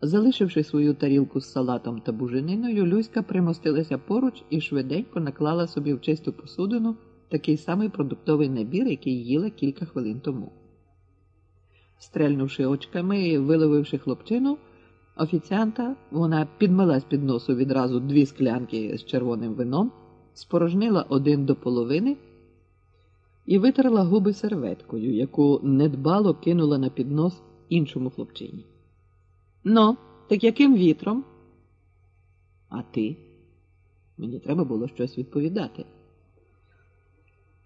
Залишивши свою тарілку з салатом та бужениною, Люська примостилася поруч і швиденько наклала собі в чисту посудину такий самий продуктовий набір, який їла кілька хвилин тому. Стрельнувши очками і виловивши хлопчину, офіціанта, вона підмила з під носу відразу дві склянки з червоним вином, спорожнила один до половини і витерла губи серветкою, яку недбало кинула на піднос іншому хлопчині. Ну, так яким вітром? А ти? Мені треба було щось відповідати.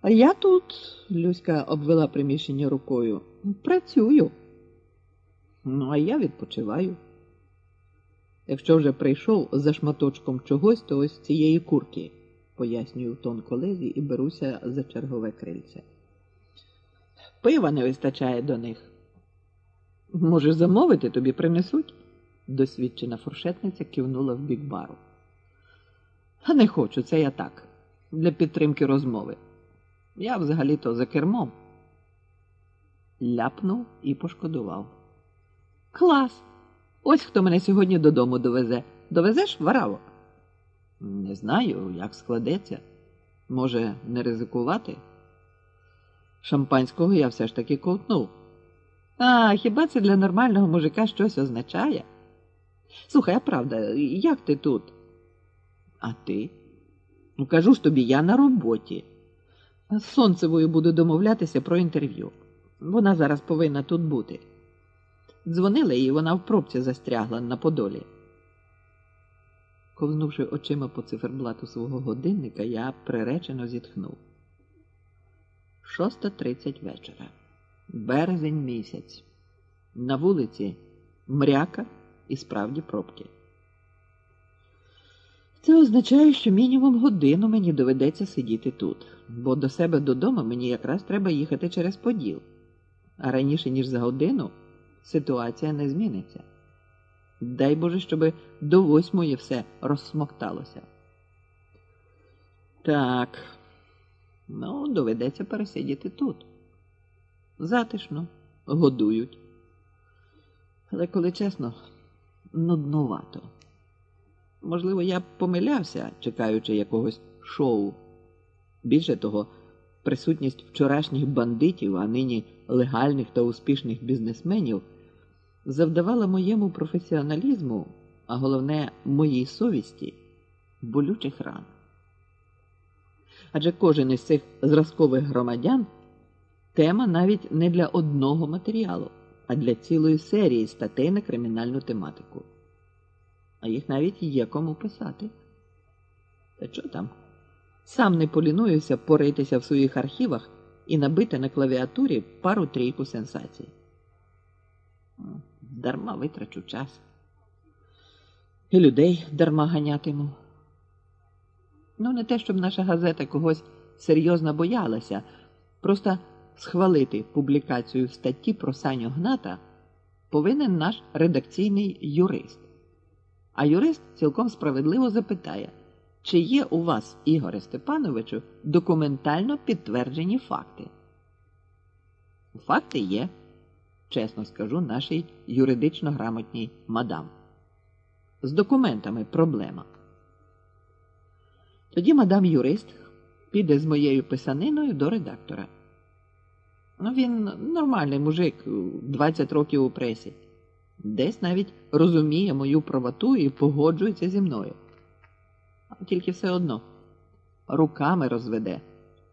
А я тут, Люська обвела приміщення рукою, працюю. Ну, а я відпочиваю. Якщо вже прийшов за шматочком чогось, то ось цієї курки, пояснюю тон колезі і беруся за чергове крильце. Пива не вистачає до них. Можеш замовити, тобі принесуть? Досвідчена фуршетниця кивнула в бік бару. А не хочу, це я так, для підтримки розмови. Я взагалі-то за кермом. Ляпнув і пошкодував. Клас! Ось хто мене сьогодні додому довезе. Довезеш вараво? Не знаю, як складеться. Може, не ризикувати? Шампанського я все ж таки ковтнув. А хіба це для нормального мужика щось означає? Слухай, а правда, як ти тут? А ти? Ну, кажу ж тобі, я на роботі. З Сонцевою буду домовлятися про інтерв'ю. Вона зараз повинна тут бути. Дзвонили і вона в пробці застрягла на Подолі. Ковзнувши очима по циферблату свого годинника, я приречено зітхнув. Шоста тридцять вечора. Березень місяць. На вулиці мряка і справді пробки. Це означає, що мінімум годину мені доведеться сидіти тут, бо до себе додому мені якраз треба їхати через Поділ. А раніше, ніж за годину, ситуація не зміниться. Дай Боже, щоб до восьмої все розсмокталося. Так, ну, доведеться пересидіти тут. Затишно, годують. Але, коли чесно, нуднувато. Можливо, я помилявся, чекаючи якогось шоу. Більше того, присутність вчорашніх бандитів, а нині легальних та успішних бізнесменів, завдавала моєму професіоналізму, а головне, моїй совісті, болючих ран. Адже кожен із цих зразкових громадян тема навіть не для одного матеріалу, а для цілої серії статей на кримінальну тематику. А їх навіть є кому писати. Та що там? Сам не полінуюся поритися в своїх архівах і набити на клавіатурі пару трійку сенсацій. Дарма витрачу час. І людей дарма ганятиму. Ну, не те, щоб наша газета когось серйозно боялася, просто схвалити публікацію статті про Саню Гната повинен наш редакційний юрист. А юрист цілком справедливо запитає, чи є у вас, Ігоре Степановичу, документально підтверджені факти? Факти є, чесно скажу, нашій юридично грамотній мадам. З документами проблема. Тоді мадам юрист піде з моєю писаниною до редактора. Ну, він нормальний мужик, 20 років у пресі. Десь навіть розуміє мою правоту і погоджується зі мною. Тільки все одно руками розведе.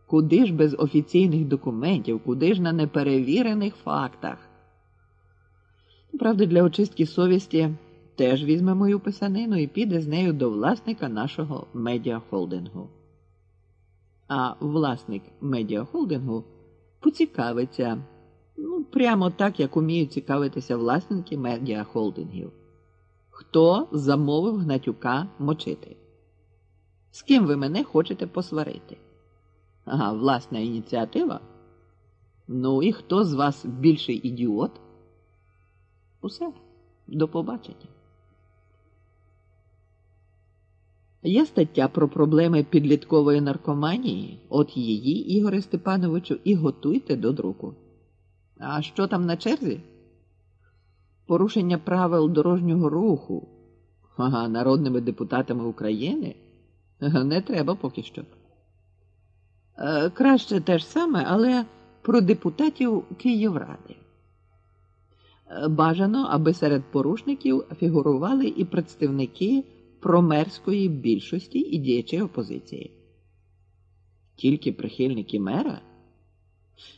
Куди ж без офіційних документів, куди ж на неперевірених фактах? Правда, для очистки совісті теж візьме мою писанину і піде з нею до власника нашого медіахолдингу. А власник медіахолдингу поцікавиться, ну, прямо так, як уміють цікавитися власники медіахолдингів. Хто замовив гнатюка мочити? З ким ви мене хочете посварити? Ага, власна ініціатива? Ну і хто з вас більший ідіот? Усе, до побачення. Є стаття про проблеми підліткової наркоманії, от її, Ігоре Степановичу, і готуйте до друку. А що там на черзі? порушення правил дорожнього руху ага, народними депутатами України не треба поки що. Е, краще те ж саме, але про депутатів Київради. Е, бажано, аби серед порушників фігурували і представники промерської більшості і діячі опозиції. Тільки прихильники мера?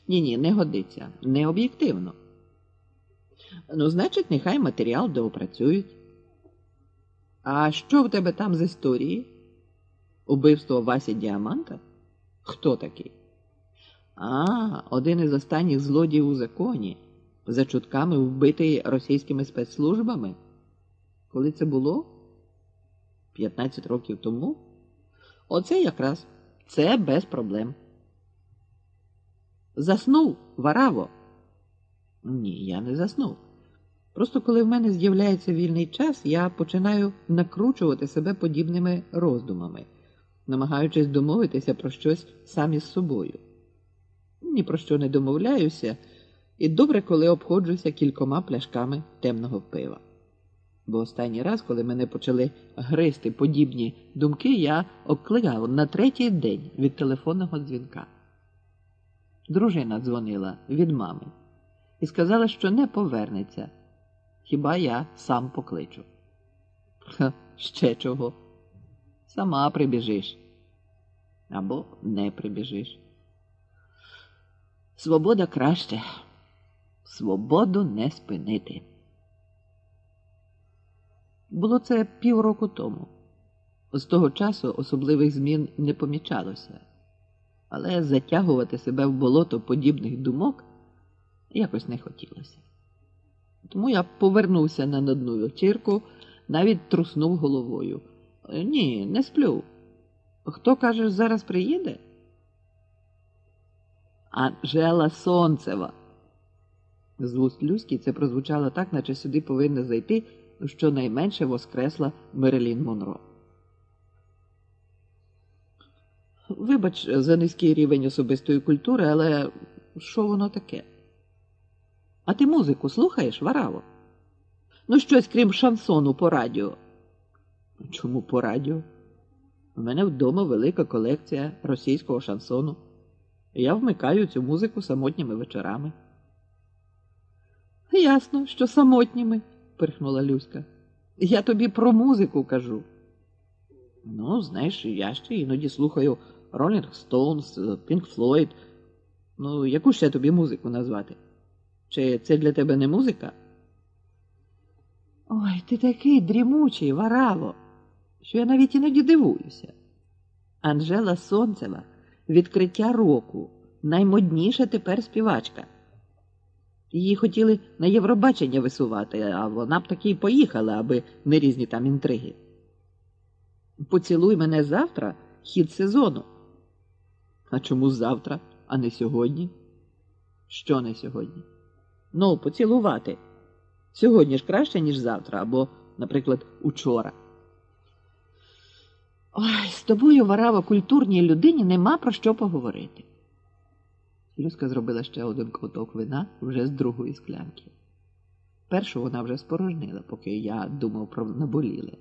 Ні, ні, не годиться, не об'єктивно. Ну, значить, нехай матеріал доопрацюють. А що в тебе там з історії? Убивство Васі Діаманта? Хто такий? А, один із останніх злодіїв у законі, за чутками вбитий російськими спецслужбами. Коли це було? 15 років тому? Оце якраз це без проблем. Заснув вараво? Ні, я не заснув. Просто коли в мене з'являється вільний час, я починаю накручувати себе подібними роздумами, намагаючись домовитися про щось самі з собою. Ні про що не домовляюся, і добре, коли обходжуся кількома пляшками темного пива. Бо останній раз, коли мене почали гризти подібні думки, я обкликав на третій день від телефонного дзвінка. Дружина дзвонила від мами і сказала, що не повернеться. Хіба я сам покличу? Ха, ще чого? Сама прибіжиш або не прибіжиш. Свобода краще, свободу не спинити. Було це півроку тому. З того часу особливих змін не помічалося, але затягувати себе в болото подібних думок якось не хотілося. Тому я повернувся на одну вечірку, навіть труснув головою. Ні, не сплю. Хто кажеш, зараз приїде? Анжела Сонцева. З вуст Люськи це прозвучало так, наче сюди повинна зайти щонайменше воскресла Мерелін Монро. Вибач за низький рівень особистої культури, але що воно таке? А ти музику слухаєш, Вараво? Ну, щось крім шансону по радіо. Чому по радіо? У мене вдома велика колекція російського шансону. Я вмикаю цю музику самотніми вечорами. Ясно, що самотніми, пирхнула Люська. Я тобі про музику кажу. Ну, знаєш, я ще іноді слухаю Rolling Stones, Pink Floyd. Ну, яку ще тобі музику назвати? Чи це для тебе не музика? Ой, ти такий дрімучий, вараво, що я навіть іноді дивуюся. Анжела Сонцева відкриття року, наймодніша тепер співачка. Її хотіли на Євробачення висувати, а вона б таки й поїхала, аби не різні там інтриги. Поцілуй мене завтра хід сезону. А чому завтра, а не сьогодні? Що не сьогодні? Ну, поцілувати. Сьогодні ж краще, ніж завтра, або, наприклад, учора. Ой, з тобою, Варава, культурній людині нема про що поговорити. Люська зробила ще один ковток вина вже з другої склянки. Першу вона вже спорожнила, поки я думав про наболіле.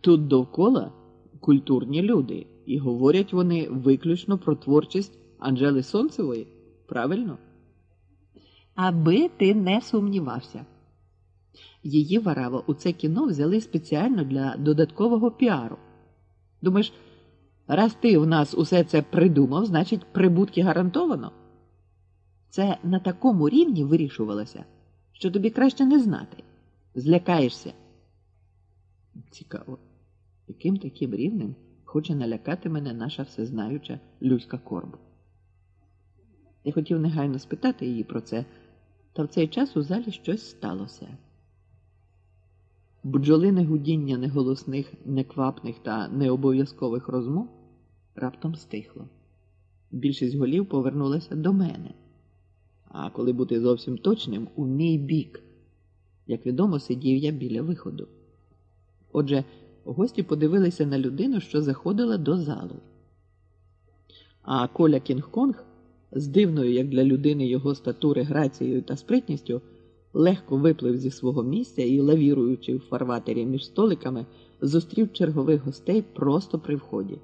Тут довкола культурні люди, і говорять вони виключно про творчість Анжели Сонцевої, правильно? Аби ти не сумнівався. Її вараво у це кіно взяли спеціально для додаткового піару. Думаєш, раз ти в нас усе це придумав, значить, прибутки гарантовано? Це на такому рівні вирішувалося, що тобі краще не знати. Злякаєшся. Цікаво, яким таким рівнем хоче налякати мене наша всезнаюча Люська Корбу. Я хотів негайно спитати її про це, та в цей час у залі щось сталося. Бджолине гудіння неголосних, неквапних та необов'язкових розмов раптом стихло. Більшість голів повернулася до мене, а коли бути зовсім точним, у мій бік. Як відомо, сидів я біля виходу. Отже, гості подивилися на людину, що заходила до залу. А Коля Кінг-Конг з дивною, як для людини його статури, грацією та спритністю, легко виплив зі свого місця і, лавіруючи в фарватері між столиками, зустрів чергових гостей просто при вході.